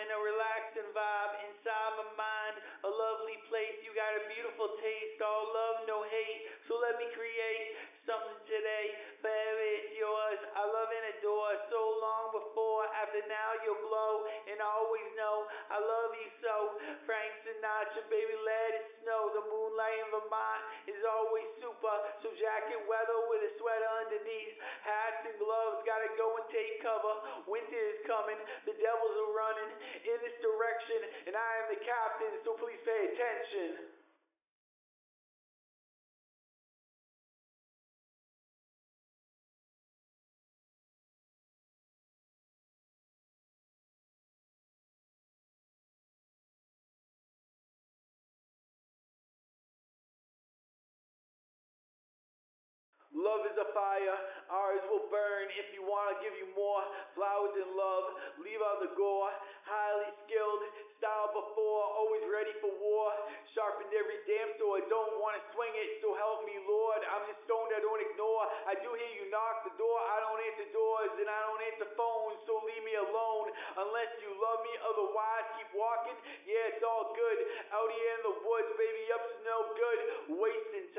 in a relaxing vibe. Inside my mind, a lovely place. You got a beautiful taste, all love, no hate. So let me create something today. Forever it's yours. I love and adore. So long before, after now you'll glow. And I always know I love you so. Frank Sinatra, baby, let it snow. The moonlight in Vermont is always super. So jacket weather with a sweater underneath. Hats and gloves, gotta go and take cover. Winter is coming. Devils are running in this direction. And I am the captain, so please pay attention. Love is a fire, ours will burn. If you want to give you more flowers and love, leave out the gore. Highly skilled, style before, always ready for war. Sharpened every damn sword, don't want to swing it, so help me, Lord. I'm just stoned, I don't ignore. I do hear you knock the door, I don't answer doors, and I don't answer phones, so leave me alone. Unless you love me, otherwise keep walking. Yeah, it's all good. Out here in the woods, baby, up to no good. Wasting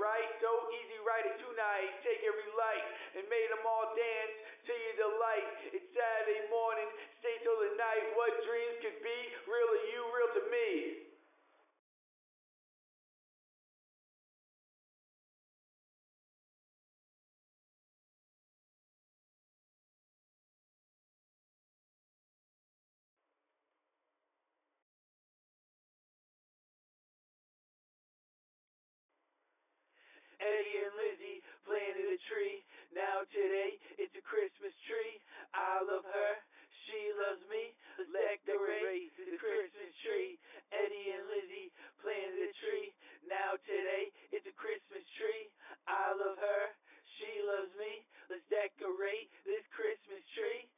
I so easy writing tonight. Take every light and made them all dance to your delight. It's Saturday morning, stay till the night. Eddie and Lizzie planted a tree. Now today it's a Christmas tree. I love her, she loves me. Let's decorate the Christmas tree. Eddie and Lizzie planted a tree. Now today it's a Christmas tree. I love her, she loves me. Let's decorate this Christmas tree.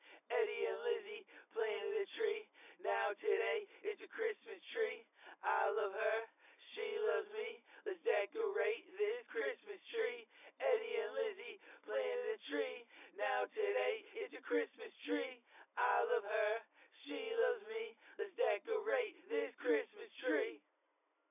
Christmas tree.